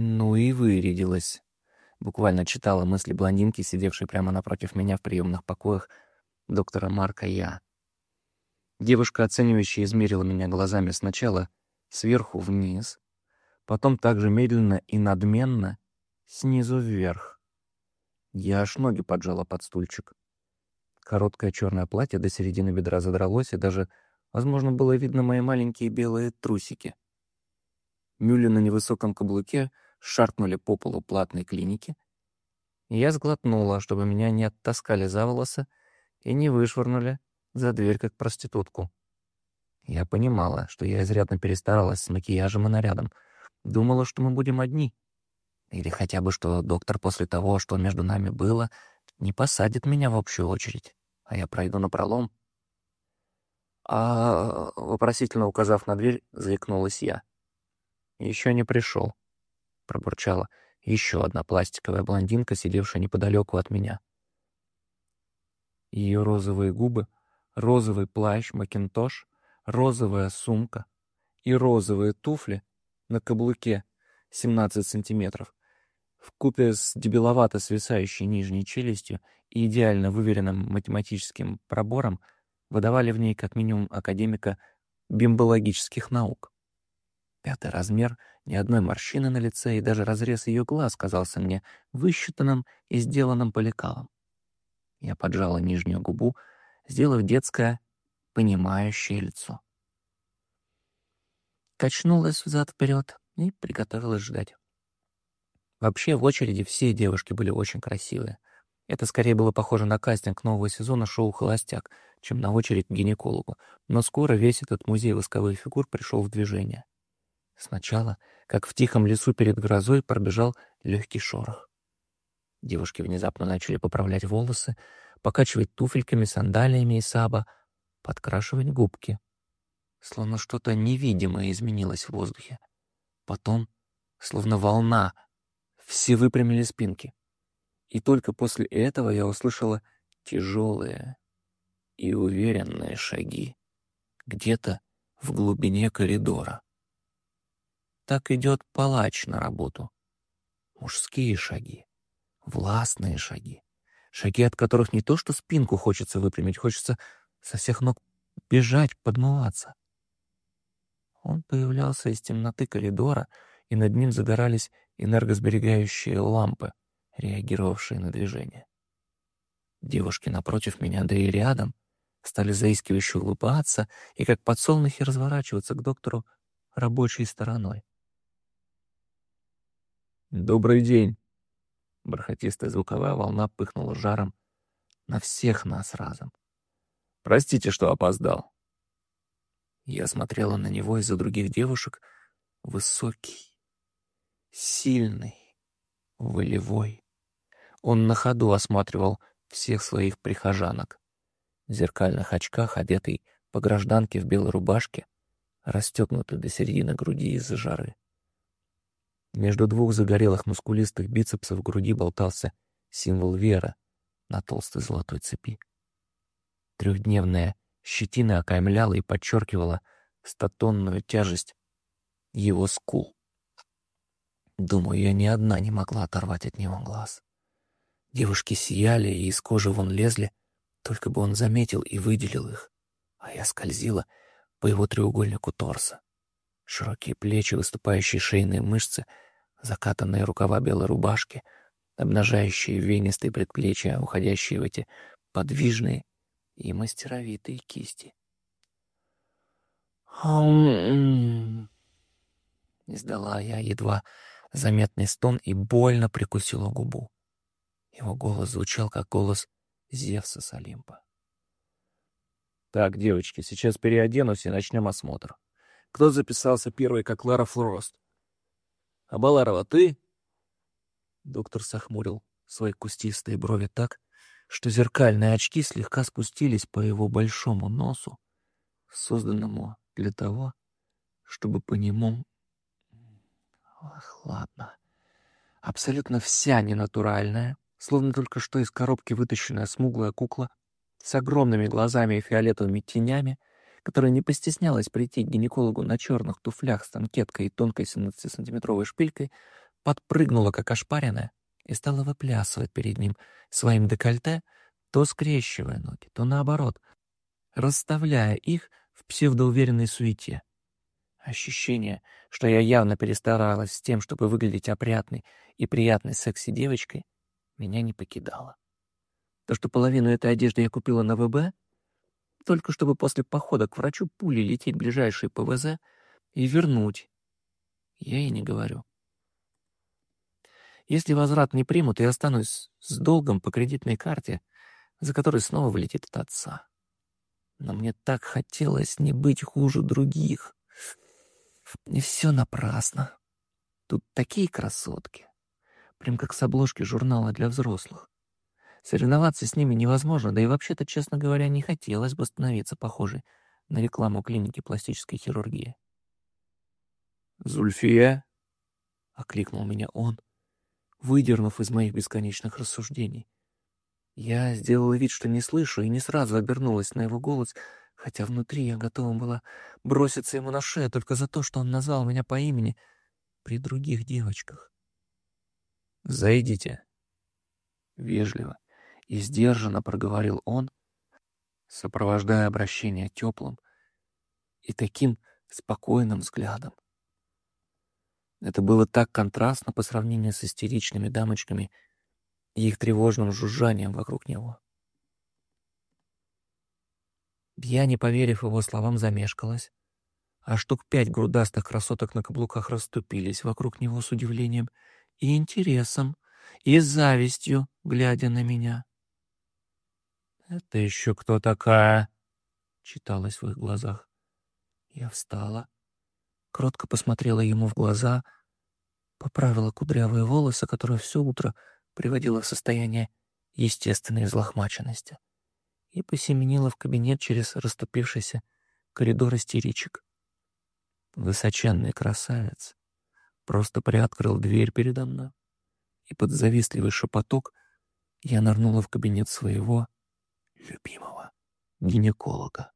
Ну и вырядилась. Буквально читала мысли блондинки, сидевшей прямо напротив меня в приемных покоях доктора Марка Я. Девушка, оценивающая, измерила меня глазами сначала сверху вниз, потом также медленно и надменно снизу вверх. Я аж ноги поджала под стульчик. Короткое черное платье до середины бедра задралось, и даже, возможно, было видно мои маленькие белые трусики. Мюли на невысоком каблуке шаркнули по полу платной клиники. Я сглотнула, чтобы меня не оттаскали за волосы и не вышвырнули за дверь как проститутку. Я понимала, что я изрядно перестаралась с макияжем и нарядом. Думала, что мы будем одни. Или хотя бы, что доктор после того, что между нами было, не посадит меня в общую очередь, а я пройду на пролом. А, вопросительно указав на дверь, заикнулась я. Еще не пришел пробурчала еще одна пластиковая блондинка, сидевшая неподалеку от меня. Ее розовые губы, розовый плащ, макинтош, розовая сумка и розовые туфли на каблуке 17 сантиметров в купе с дебиловато свисающей нижней челюстью и идеально выверенным математическим пробором выдавали в ней как минимум академика бимбологических наук. Пятый размер, ни одной морщины на лице, и даже разрез ее глаз казался мне высчитанным и сделанным по лекалам. Я поджала нижнюю губу, сделав детское, понимающее лицо. Качнулась взад-вперед и приготовилась ждать. Вообще, в очереди все девушки были очень красивые. Это скорее было похоже на кастинг нового сезона шоу «Холостяк», чем на очередь к гинекологу, но скоро весь этот музей восковых фигур пришел в движение. Сначала, как в тихом лесу перед грозой, пробежал легкий шорох. Девушки внезапно начали поправлять волосы, покачивать туфельками, сандалиями и саба, подкрашивать губки. Словно что-то невидимое изменилось в воздухе. Потом, словно волна, все выпрямили спинки. И только после этого я услышала тяжелые и уверенные шаги где-то в глубине коридора. Так идет палач на работу. Мужские шаги, властные шаги, шаги, от которых не то что спинку хочется выпрямить, хочется со всех ног бежать, подмываться. Он появлялся из темноты коридора, и над ним загорались энергосберегающие лампы, реагировавшие на движение. Девушки напротив меня, да и рядом, стали заискивающе улыбаться и, как подсолнухи, разворачиваться к доктору рабочей стороной. «Добрый день!» Бархатистая звуковая волна пыхнула жаром на всех нас разом. «Простите, что опоздал». Я смотрела на него из-за других девушек. Высокий, сильный, волевой. Он на ходу осматривал всех своих прихожанок. В зеркальных очках, одетый по гражданке в белой рубашке, расстегнутый до середины груди из-за жары. Между двух загорелых мускулистых бицепсов груди болтался символ веры на толстой золотой цепи. Трехдневная щетина окаймляла и подчеркивала статонную тяжесть его скул. Думаю, я ни одна не могла оторвать от него глаз. Девушки сияли и из кожи вон лезли, только бы он заметил и выделил их, а я скользила по его треугольнику торса. Широкие плечи, выступающие шейные мышцы, закатанные рукава белой рубашки, обнажающие венистые предплечья, уходящие в эти подвижные и мастеровитые кисти. Издала я едва заметный стон и больно прикусила губу. Его голос звучал, как голос Зевса с Олимпа. «Так, девочки, сейчас переоденусь и начнем осмотр. Кто записался первый, как Лара Флорост? Абаларова, ты?» Доктор сохмурил свои кустистые брови так, что зеркальные очки слегка спустились по его большому носу, созданному для того, чтобы по нему... Ах, ладно. Абсолютно вся ненатуральная, словно только что из коробки вытащенная смуглая кукла с огромными глазами и фиолетовыми тенями которая не постеснялась прийти к гинекологу на черных туфлях с танкеткой и тонкой 17-сантиметровой шпилькой, подпрыгнула, как ошпаренная, и стала выплясывать перед ним своим декольте, то скрещивая ноги, то наоборот, расставляя их в псевдоуверенной суете. Ощущение, что я явно перестаралась с тем, чтобы выглядеть опрятной и приятной секси-девочкой, меня не покидало. То, что половину этой одежды я купила на ВБ, только чтобы после похода к врачу пули лететь в ПВЗ и вернуть, я и не говорю. Если возврат не примут, я останусь с долгом по кредитной карте, за которой снова вылетит от отца. Но мне так хотелось не быть хуже других. И все напрасно. Тут такие красотки. Прям как с обложки журнала для взрослых. Соревноваться с ними невозможно, да и вообще-то, честно говоря, не хотелось бы становиться похожей на рекламу клиники пластической хирургии. «Зульфия?» — окликнул меня он, выдернув из моих бесконечных рассуждений. Я сделала вид, что не слышу, и не сразу обернулась на его голос, хотя внутри я готова была броситься ему на шею только за то, что он назвал меня по имени при других девочках. «Зайдите». Вежливо и сдержанно проговорил он, сопровождая обращение теплым и таким спокойным взглядом. Это было так контрастно по сравнению с истеричными дамочками и их тревожным жужжанием вокруг него. Я, не поверив его словам, замешкалась, а штук пять грудастых красоток на каблуках расступились вокруг него с удивлением и интересом, и завистью, глядя на меня. «Это еще кто такая?» — читалось в их глазах. Я встала, кротко посмотрела ему в глаза, поправила кудрявые волосы, которые все утро приводила в состояние естественной взлохмаченности, и посеменила в кабинет через расступившийся коридор истеричек. Высоченный красавец просто приоткрыл дверь передо мной, и под завистливый шепоток я нырнула в кабинет своего любимого гинеколога.